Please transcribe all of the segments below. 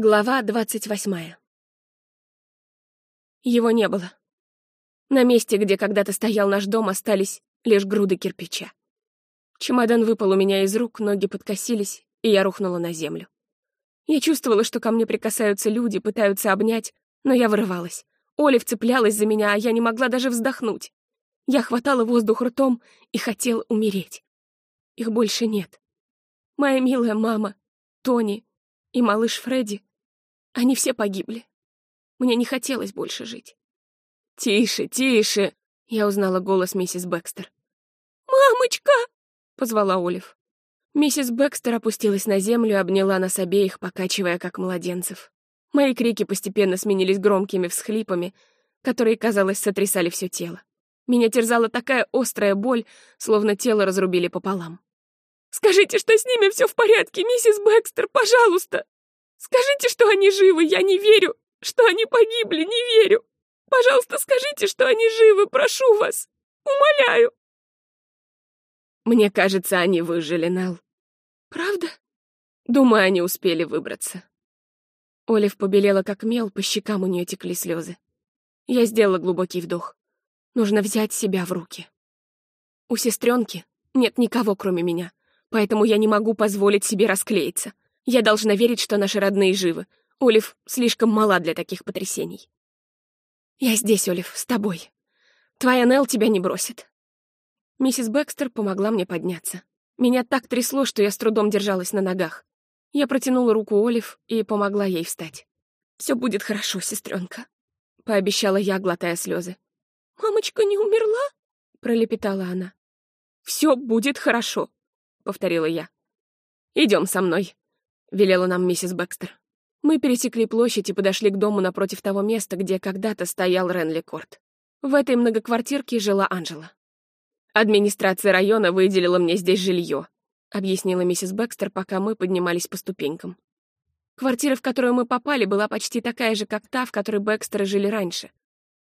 Глава двадцать восьмая. Его не было. На месте, где когда-то стоял наш дом, остались лишь груды кирпича. Чемодан выпал у меня из рук, ноги подкосились, и я рухнула на землю. Я чувствовала, что ко мне прикасаются люди, пытаются обнять, но я вырывалась. Олив цеплялась за меня, а я не могла даже вздохнуть. Я хватала воздух ртом и хотела умереть. Их больше нет. Моя милая мама, Тони и малыш Фредди они все погибли. Мне не хотелось больше жить. «Тише, тише!» — я узнала голос миссис Бэкстер. «Мамочка!» — позвала Олив. Миссис Бэкстер опустилась на землю обняла нас обеих, покачивая, как младенцев. Мои крики постепенно сменились громкими всхлипами, которые, казалось, сотрясали все тело. Меня терзала такая острая боль, словно тело разрубили пополам. «Скажите, что с ними все в порядке, миссис Бэкстер, пожалуйста!» Скажите, что они живы, я не верю, что они погибли, не верю. Пожалуйста, скажите, что они живы, прошу вас. Умоляю. Мне кажется, они выжили, Нелл. Правда? Думаю, они успели выбраться. Олив побелела как мел, по щекам у нее текли слезы. Я сделала глубокий вдох. Нужно взять себя в руки. У сестренки нет никого, кроме меня, поэтому я не могу позволить себе расклеиться. Я должна верить, что наши родные живы. Олив слишком мала для таких потрясений. Я здесь, Олив, с тобой. Твоя Нелл тебя не бросит. Миссис Бэкстер помогла мне подняться. Меня так трясло, что я с трудом держалась на ногах. Я протянула руку Олив и помогла ей встать. Все будет хорошо, сестренка, пообещала я, глотая слезы. Мамочка не умерла? пролепетала она. Все будет хорошо, повторила я. Идем со мной. — велела нам миссис Бэкстер. Мы пересекли площадь и подошли к дому напротив того места, где когда-то стоял Ренли Корт. В этой многоквартирке жила Анжела. «Администрация района выделила мне здесь жилье», — объяснила миссис Бэкстер, пока мы поднимались по ступенькам. Квартира, в которую мы попали, была почти такая же, как та, в которой Бэкстеры жили раньше.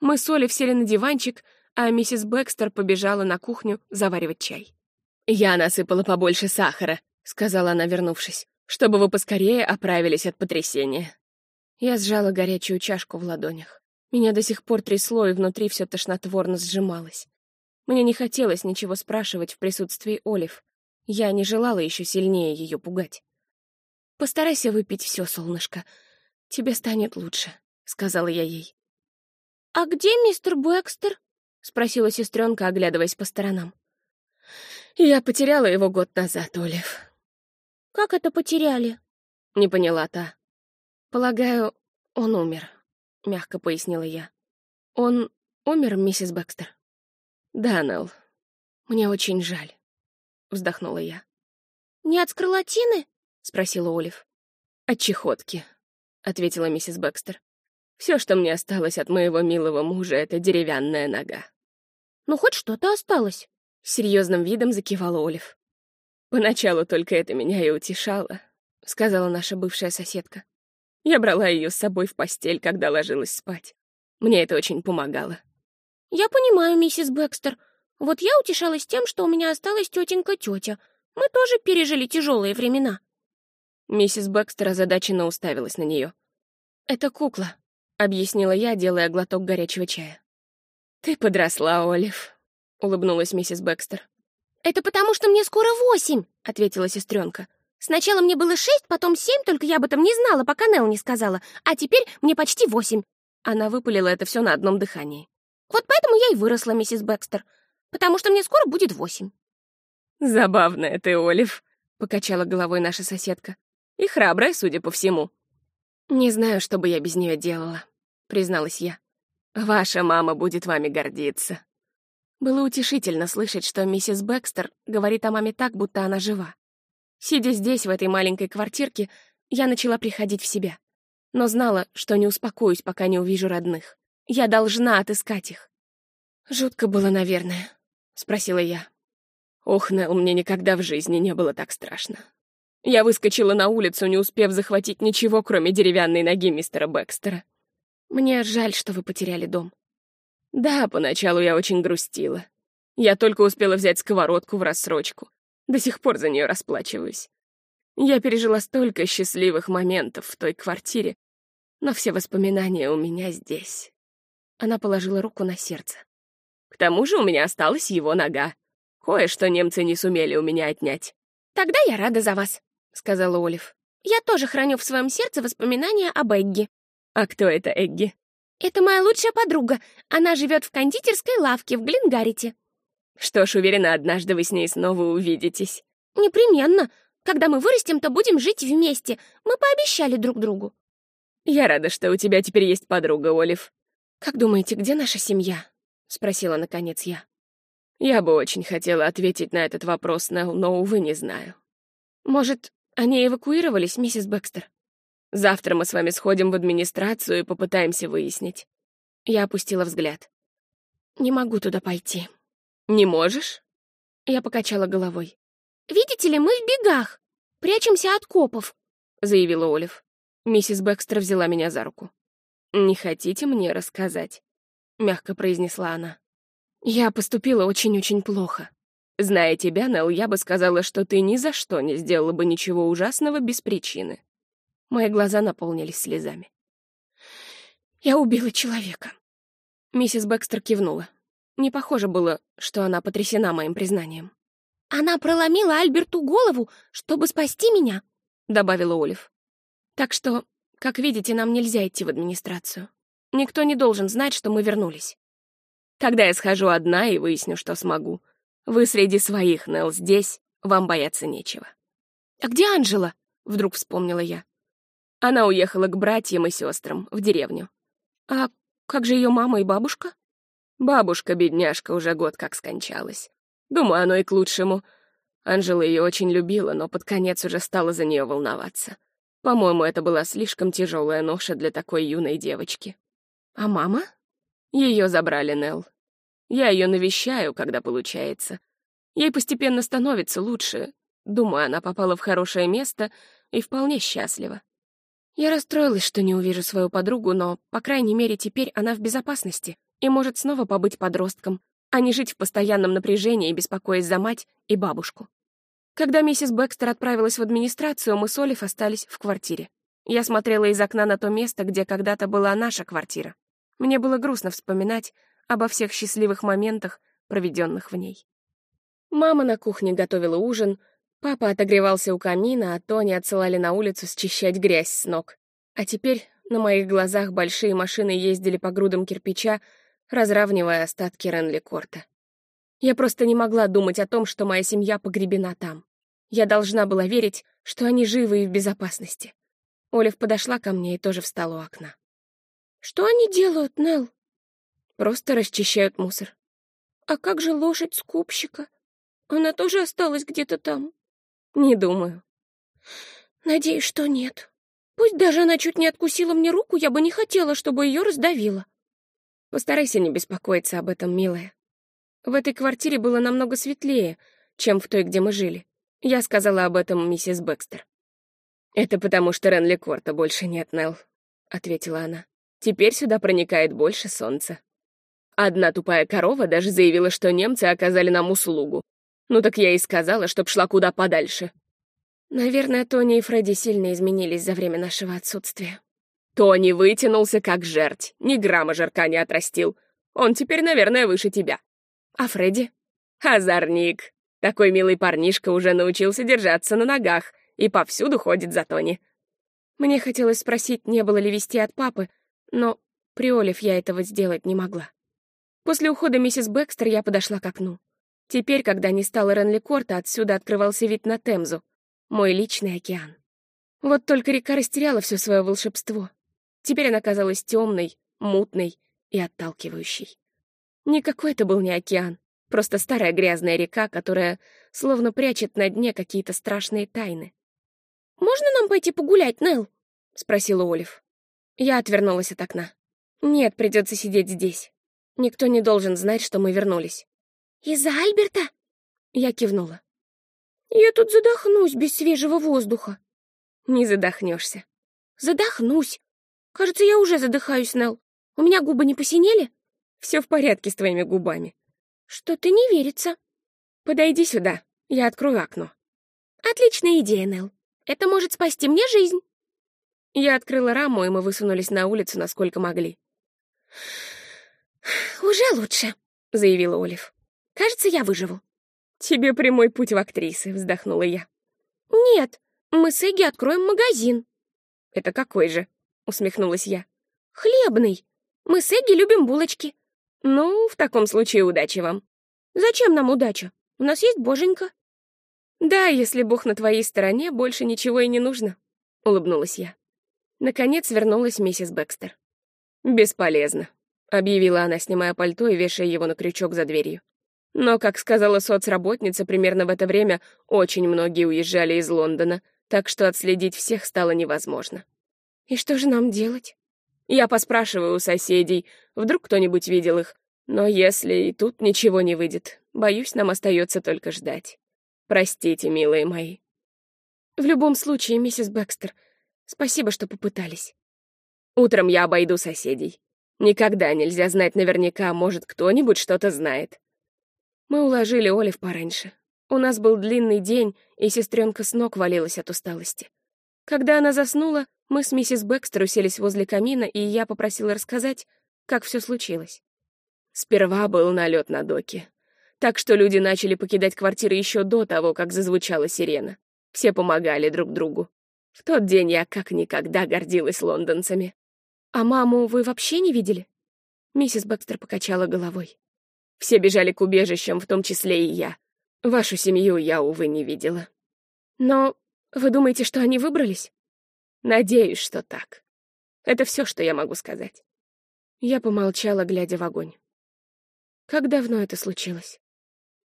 Мы с Олив сели на диванчик, а миссис Бэкстер побежала на кухню заваривать чай. «Я насыпала побольше сахара», — сказала она, вернувшись чтобы вы поскорее оправились от потрясения». Я сжала горячую чашку в ладонях. Меня до сих пор трясло, и внутри все тошнотворно сжималось. Мне не хотелось ничего спрашивать в присутствии Олив. Я не желала еще сильнее ее пугать. «Постарайся выпить все, солнышко. Тебе станет лучше», — сказала я ей. «А где мистер Бэкстер?» — спросила сестренка, оглядываясь по сторонам. «Я потеряла его год назад, Олив», «Как это потеряли?» — не поняла та. «Полагаю, он умер», — мягко пояснила я. «Он умер, миссис Бэкстер?» «Да, Нелл. Мне очень жаль», — вздохнула я. «Не от скарлатины?» — спросила Олив. «От чехотки», — ответила миссис Бэкстер. «Все, что мне осталось от моего милого мужа, — это деревянная нога». «Ну, хоть что-то осталось», — с серьезным видом закивала Олив. «Поначалу только это меня и утешало», — сказала наша бывшая соседка. Я брала ее с собой в постель, когда ложилась спать. Мне это очень помогало. «Я понимаю, миссис Бэкстер. Вот я утешалась тем, что у меня осталась тетенька-тетя. Мы тоже пережили тяжелые времена». Миссис Бэкстер озадаченно уставилась на нее. «Это кукла», — объяснила я, делая глоток горячего чая. «Ты подросла, Олив», — улыбнулась миссис Бэкстер. «Это потому, что мне скоро восемь», — ответила сестренка. «Сначала мне было шесть, потом семь, только я об этом не знала, пока Нелл не сказала. А теперь мне почти восемь». Она выпалила это все на одном дыхании. «Вот поэтому я и выросла, миссис Бэкстер, потому что мне скоро будет восемь». «Забавная ты, Олив», — покачала головой наша соседка. «И храбрая, судя по всему». «Не знаю, что бы я без нее делала», — призналась я. «Ваша мама будет вами гордиться». Было утешительно слышать, что миссис Бэкстер говорит о маме так, будто она жива. Сидя здесь, в этой маленькой квартирке, я начала приходить в себя. Но знала, что не успокоюсь, пока не увижу родных. Я должна отыскать их. «Жутко было, наверное», — спросила я. Ох, Нелл, мне никогда в жизни не было так страшно. Я выскочила на улицу, не успев захватить ничего, кроме деревянной ноги мистера Бэкстера. Мне жаль, что вы потеряли дом. Да, поначалу я очень грустила. Я только успела взять сковородку в рассрочку. До сих пор за нее расплачиваюсь. Я пережила столько счастливых моментов в той квартире, но все воспоминания у меня здесь. Она положила руку на сердце. К тому же у меня осталась его нога. Кое-что немцы не сумели у меня отнять. «Тогда я рада за вас», — сказала Олив. «Я тоже храню в своем сердце воспоминания об Эгги». «А кто это Эгги?» «Это моя лучшая подруга. Она живет в кондитерской лавке в Глингарите». «Что ж, уверена, однажды вы с ней снова увидитесь». «Непременно. Когда мы вырастем, то будем жить вместе. Мы пообещали друг другу». «Я рада, что у тебя теперь есть подруга, Олив». «Как думаете, где наша семья?» — спросила наконец я. Я бы очень хотела ответить на этот вопрос, Нелл, но, увы, не знаю. Может, они эвакуировались, миссис Бэкстер? Завтра мы с вами сходим в администрацию и попытаемся выяснить. Я опустила взгляд. Не могу туда пойти. Не можешь? Я покачала головой. «Видите ли, мы в бегах. Прячемся от копов», — заявила Олив. Миссис Бэкстер взяла меня за руку. «Не хотите мне рассказать?» — мягко произнесла она. «Я поступила очень-очень плохо. Зная тебя, Нелл, я бы сказала, что ты ни за что не сделала бы ничего ужасного без причины». Мои глаза наполнились слезами. «Я убила человека». Миссис Бэкстер кивнула. Не похоже было, что она потрясена моим признанием. «Она проломила Альберту голову, чтобы спасти меня», — добавила Олив. «Так что, как видите, нам нельзя идти в администрацию. Никто не должен знать, что мы вернулись». «Когда я схожу одна и выясню, что смогу. Вы среди своих, Нелл, здесь, вам бояться нечего». «А где Анжела?» — вдруг вспомнила я. Она уехала к братьям и сестрам в деревню. «А как же ее мама и бабушка?» Бабушка, бедняжка, уже год как скончалась. Думаю, оно и к лучшему. Анжела ее очень любила, но под конец уже стала за нее волноваться. По-моему, это была слишком тяжелая ноша для такой юной девочки. А мама? Ее забрали, Нелл. Я ее навещаю, когда получается. Ей постепенно становится лучше. Думаю, она попала в хорошее место и вполне счастлива. Я расстроилась, что не увижу свою подругу, но, по крайней мере, теперь она в безопасности и может снова побыть подростком, а не жить в постоянном напряжении, беспокоясь за мать и бабушку. Когда миссис Бэкстер отправилась в администрацию, мы с Олив остались в квартире. Я смотрела из окна на то место, где когда-то была наша квартира. Мне было грустно вспоминать обо всех счастливых моментах, проведенных в ней. Мама на кухне готовила ужин, папа отогревался у камина, а Тони отсылали на улицу счищать грязь с ног. А теперь на моих глазах большие машины ездили по грудам кирпича, разравнивая остатки Ренли-Корта. Я просто не могла думать о том, что моя семья погребена там. Я должна была верить, что они живы и в безопасности. Олив подошла ко мне и тоже встала у окна. «Что они делают, Нелл?» «Просто расчищают мусор». «А как же лошадь скупщика? Она тоже осталась где-то там?» «Не думаю». «Надеюсь, что нет. Пусть даже она чуть не откусила мне руку, я бы не хотела, чтобы ее раздавило». Постарайся не беспокоиться об этом, милая. В этой квартире было намного светлее, чем в той, где мы жили. Я сказала об этом миссис Бэкстер. «Это потому, что Ренли Корта больше нет, Нелл», — ответила она. «Теперь сюда проникает больше солнца». Одна тупая корова даже заявила, что немцы оказали нам услугу. Ну так я и сказала, чтоб шла куда подальше. Наверное, Тони и Фредди сильно изменились за время нашего отсутствия. Тони вытянулся как жерть, ни грамма жирка не отрастил. Он теперь, наверное, выше тебя. А Фредди? Озорник. Такой милый парнишка уже научился держаться на ногах и повсюду ходит за Тони. Мне хотелось спросить, не было ли вести от папы, но при Олив я этого сделать не могла. После ухода миссис Бэкстер я подошла к окну. Теперь, когда не стало Ренли Корта, отсюда открывался вид на Темзу, мой личный океан. Вот только река растеряла все свое волшебство. Теперь она казалась темной, мутной и отталкивающей. Никакой это был не океан, просто старая грязная река, которая словно прячет на дне какие-то страшные тайны. «Можно нам пойти погулять, Нелл?» — спросила Олив. Я отвернулась от окна. «Нет, придется сидеть здесь. Никто не должен знать, что мы вернулись». «Из-за Альберта?» Я кивнула. «Я тут задохнусь без свежего воздуха». «Не задохнешься». «Задохнусь. Кажется, я уже задыхаюсь, Нелл. У меня губы не посинели? Все в порядке с твоими губами. Что-то не верится. Подойди сюда, я открою окно. Отличная идея, Нелл. Это может спасти мне жизнь. Я открыла раму, и мы высунулись на улицу, насколько могли. «Уже лучше», — заявила Олив. «Кажется, я выживу». «Тебе прямой путь в актрисы», — вздохнула я. «Нет, мы с Эгги откроем магазин». «Это какой же?» — усмехнулась я. «Хлебный. Мы с Эгги любим булочки». «Ну, в таком случае удачи вам». «Зачем нам удача? У нас есть боженька». «Да, если Бог на твоей стороне, больше ничего и не нужно», — улыбнулась я. Наконец вернулась миссис Бэкстер. «Бесполезно», — объявила она, снимая пальто и вешая его на крючок за дверью. Но, как сказала соцработница, примерно в это время очень многие уезжали из Лондона, так что отследить всех стало невозможно. «И что же нам делать?» Я поспрашиваю у соседей, вдруг кто-нибудь видел их. Но если и тут ничего не выйдет, боюсь, нам остается только ждать. Простите, милые мои. В любом случае, миссис Бэкстер, спасибо, что попытались. Утром я обойду соседей. Никогда нельзя знать наверняка, может, кто-нибудь что-то знает. Мы уложили Олив пораньше. У нас был длинный день, и сестренка с ног валилась от усталости. Когда она заснула, мы с миссис Бэкстер уселись возле камина, и я попросила рассказать, как все случилось. Сперва был налет на доке. Так что люди начали покидать квартиры еще до того, как зазвучала сирена. Все помогали друг другу. В тот день я как никогда гордилась лондонцами. «А маму вы вообще не видели?» Миссис Бэкстер покачала головой. Все бежали к убежищам, в том числе и я. Вашу семью я, увы, не видела. Но вы думаете, что они выбрались? Надеюсь, что так. Это все, что я могу сказать. Я помолчала, глядя в огонь. Как давно это случилось?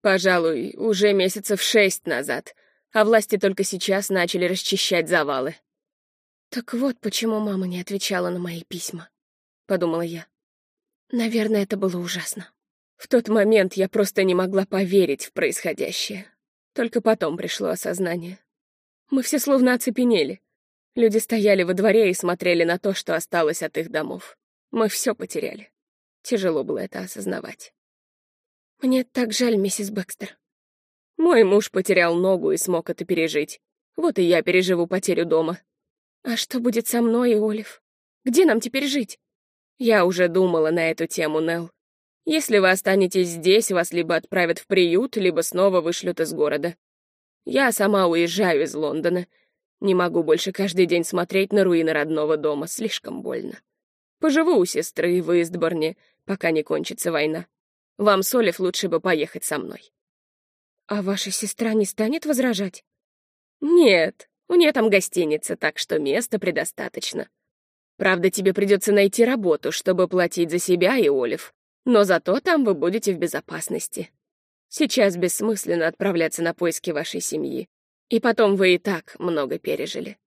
Пожалуй, уже месяцев шесть назад, а власти только сейчас начали расчищать завалы. Так вот почему мама не отвечала на мои письма, подумала я. Наверное, это было ужасно. В тот момент я просто не могла поверить в происходящее. Только потом пришло осознание. Мы все словно оцепенели. Люди стояли во дворе и смотрели на то, что осталось от их домов. Мы все потеряли. Тяжело было это осознавать. Мне так жаль, миссис Бэкстер. Мой муж потерял ногу и смог это пережить. Вот и я переживу потерю дома. А что будет со мной и Олив? Где нам теперь жить? Я уже думала на эту тему, Нелл. Если вы останетесь здесь, вас либо отправят в приют, либо снова вышлют из города. Я сама уезжаю из Лондона. Не могу больше каждый день смотреть на руины родного дома, слишком больно. Поживу у сестры в Истборне, пока не кончится война. Вам, Солев, лучше бы поехать со мной». «А ваша сестра не станет возражать?» «Нет, у нее там гостиница, так что места предостаточно. Правда, тебе придется найти работу, чтобы платить за себя и Олив, но зато там вы будете в безопасности. Сейчас бессмысленно отправляться на поиски вашей семьи. И потом вы и так много пережили».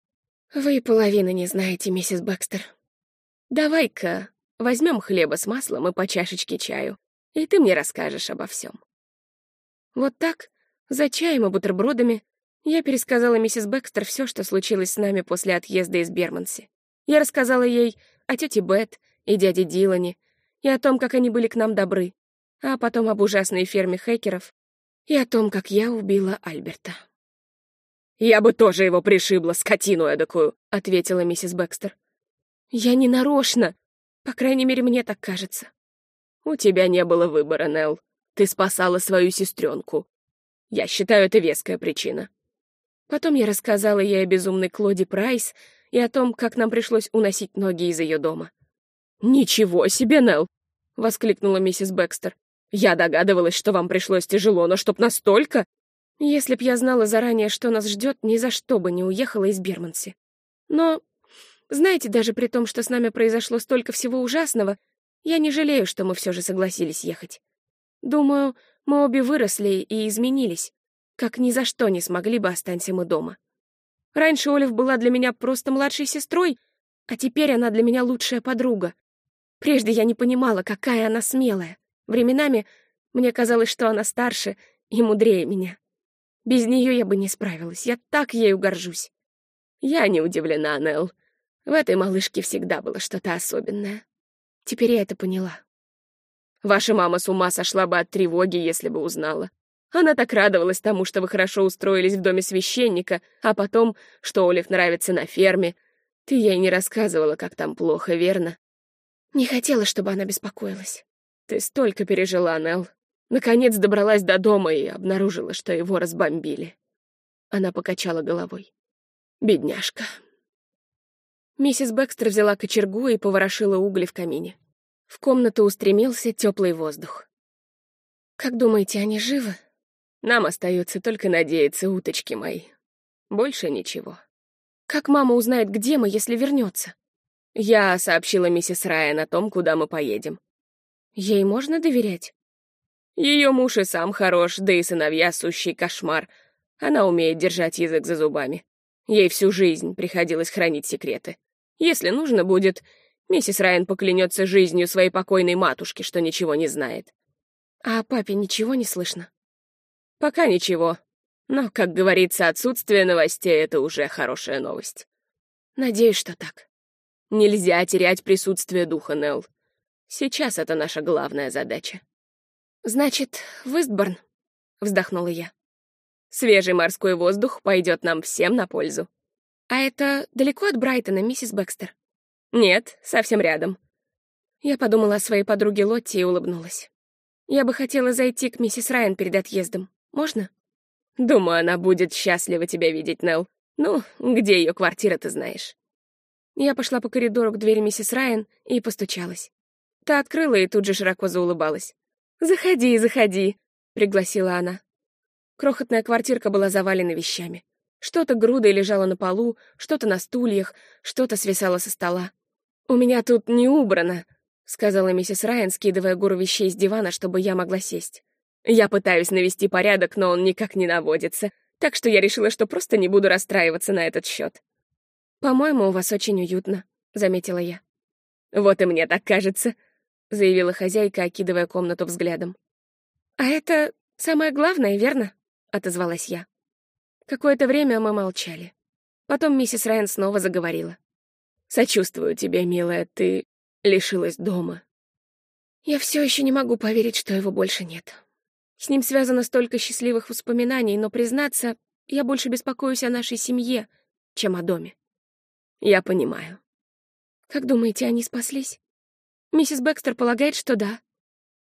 «Вы половины не знаете, миссис Бэкстер». «Давай-ка возьмем хлеба с маслом и по чашечке чаю и ты мне расскажешь обо всем. Вот так, за чаем и бутербродами, я пересказала миссис Бэкстер все, что случилось с нами после отъезда из Берманси. Я рассказала ей о тете Бет и дяде Дилане, и о том, как они были к нам добры, а потом об ужасной ферме хекеров и о том, как я убила Альберта. «Я бы тоже его пришибла, скотину эдакую», — ответила миссис Бэкстер. «Я не нарочно. По крайней мере, мне так кажется. У тебя не было выбора, Нелл. Ты спасала свою сестренку. Я считаю, это веская причина. Потом я рассказала ей о безумной Клоде Прайс и о том, как нам пришлось уносить ноги из ее дома. «Ничего себе, Нелл!» — воскликнула миссис Бэкстер. «Я догадывалась, что вам пришлось тяжело, но чтоб настолько...» Если б я знала заранее, что нас ждет, ни за что бы не уехала из Берманси. Но, знаете, даже при том, что с нами произошло столько всего ужасного, я не жалею, что мы все же согласились ехать. Думаю, мы обе выросли и изменились, как ни за что не смогли бы останься мы дома. Раньше Олив была для меня просто младшей сестрой, а теперь она для меня лучшая подруга. Прежде я не понимала, какая она смелая. Временами мне казалось, что она старше и мудрее меня. Без нее я бы не справилась, я так ею горжусь. Я не удивлена, Нелл. В этой малышке всегда было что-то особенное. Теперь я это поняла. Ваша мама с ума сошла бы от тревоги, если бы узнала. Она так радовалась тому, что вы хорошо устроились в доме священника, а потом, что Олив нравится на ферме. Ты ей не рассказывала, как там плохо, верно? Не хотела, чтобы она беспокоилась. Ты столько пережила, Нелл. Наконец добралась до дома и обнаружила, что его разбомбили. Она покачала головой. Бедняжка. Миссис Бэкстер взяла кочергу и поворошила угли в камине. В комнату устремился теплый воздух. «Как думаете, они живы?» «Нам остается только надеяться, уточки мои. Больше ничего». «Как мама узнает, где мы, если вернется? Я сообщила миссис Райан о том, куда мы поедем. Ей можно доверять? Ее муж и сам хорош, да и сыновья — сущий кошмар. Она умеет держать язык за зубами. Ей всю жизнь приходилось хранить секреты. Если нужно будет, миссис Райан поклянется жизнью своей покойной матушки, что ничего не знает. А папе ничего не слышно? Пока ничего. Но, как говорится, отсутствие новостей — это уже хорошая новость. Надеюсь, что так. Нельзя терять присутствие духа, Нелл. Сейчас это наша главная задача. Значит, в Истборн, вздохнула я. Свежий морской воздух пойдет нам всем на пользу. А это далеко от Брайтона, миссис Бэкстер? Нет, совсем рядом. Я подумала о своей подруге Лотти и улыбнулась. Я бы хотела зайти к миссис Райан перед отъездом. Можно? Думаю, она будет счастлива тебя видеть, Нелл. Ну, где ее квартира, ты знаешь. Я пошла по коридору к двери миссис Райан и постучалась. Та открыла и тут же широко заулыбалась. «Заходи, заходи», — пригласила она. Крохотная квартирка была завалена вещами. Что-то грудой лежало на полу, что-то на стульях, что-то свисало со стола. «У меня тут не убрано», — сказала миссис Райан, скидывая гору вещей с дивана, чтобы я могла сесть. «Я пытаюсь навести порядок, но он никак не наводится, так что я решила, что просто не буду расстраиваться на этот счет. «По-моему, у вас очень уютно», — заметила я. «Вот и мне так кажется», — заявила хозяйка, окидывая комнату взглядом. «А это самое главное, верно?» — отозвалась я. Какое-то время мы молчали. Потом миссис Райан снова заговорила. «Сочувствую тебе, милая, ты лишилась дома». Я все еще не могу поверить, что его больше нет. С ним связано столько счастливых воспоминаний, но, признаться, я больше беспокоюсь о нашей семье, чем о доме. Я понимаю. Как думаете, они спаслись? Миссис Бэкстер полагает, что да.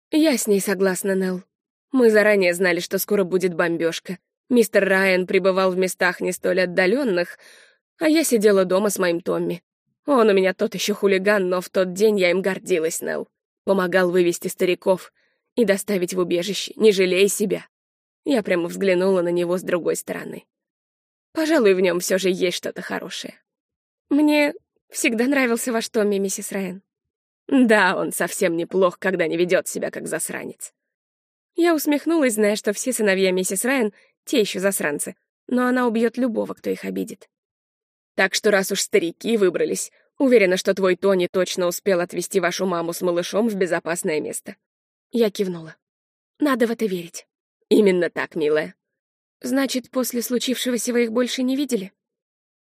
Я с ней согласна, Нелл. Мы заранее знали, что скоро будет бомбежка. Мистер Райан пребывал в местах не столь отдаленных, а я сидела дома с моим Томми. Он у меня тот еще хулиган, но в тот день я им гордилась, Нелл. Помогал вывести стариков и доставить в убежище, не жалея себя. Я прямо взглянула на него с другой стороны. Пожалуй, в нем все же есть что-то хорошее. Мне всегда нравился ваш Томми, миссис Райан. Да, он совсем неплох, когда не ведет себя как засранец. Я усмехнулась, зная, что все сыновья миссис Райан — те еще засранцы, но она убьет любого, кто их обидит. Так что раз уж старики выбрались, уверена, что твой Тони точно успел отвезти вашу маму с малышом в безопасное место. Я кивнула. Надо в это верить. Именно так, милая. Значит, после случившегося вы их больше не видели?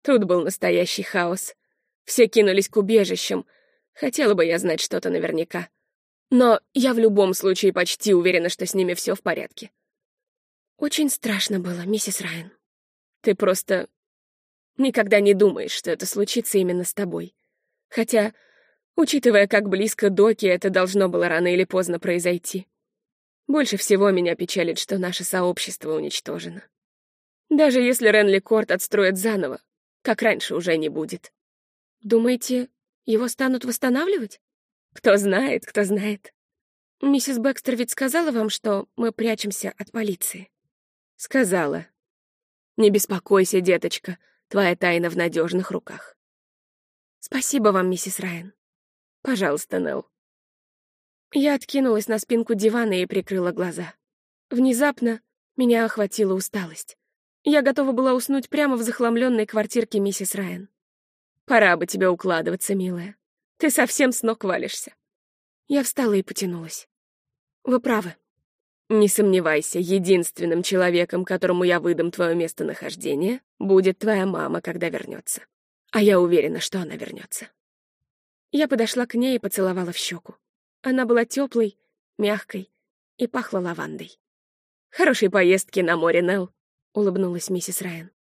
Тут был настоящий хаос. Все кинулись к убежищам. Хотела бы я знать что-то наверняка. Но я в любом случае почти уверена, что с ними все в порядке. Очень страшно было, миссис Райан. Ты просто никогда не думаешь, что это случится именно с тобой. Хотя, учитывая, как близко Доки, это должно было рано или поздно произойти. Больше всего меня печалит, что наше сообщество уничтожено. Даже если Ренли Корт отстроят заново, как раньше уже не будет. Думаете, его станут восстанавливать? Кто знает, кто знает. Миссис Бэкстер ведь сказала вам, что мы прячемся от полиции? Сказала. Не беспокойся, деточка, твоя тайна в надежных руках. Спасибо вам, миссис Райан. Пожалуйста, Нелл. Я откинулась на спинку дивана и прикрыла глаза. Внезапно меня охватила усталость. Я готова была уснуть прямо в захламленной квартирке миссис Райан. Пора бы тебе укладываться, милая. Ты совсем с ног валишься. Я встала и потянулась. Вы правы. Не сомневайся, единственным человеком, которому я выдам твое местонахождение, будет твоя мама, когда вернется. А я уверена, что она вернется. Я подошла к ней и поцеловала в щеку. Она была теплой, мягкой и пахла лавандой. Хорошей поездки на море, Нелл», — улыбнулась миссис Райан.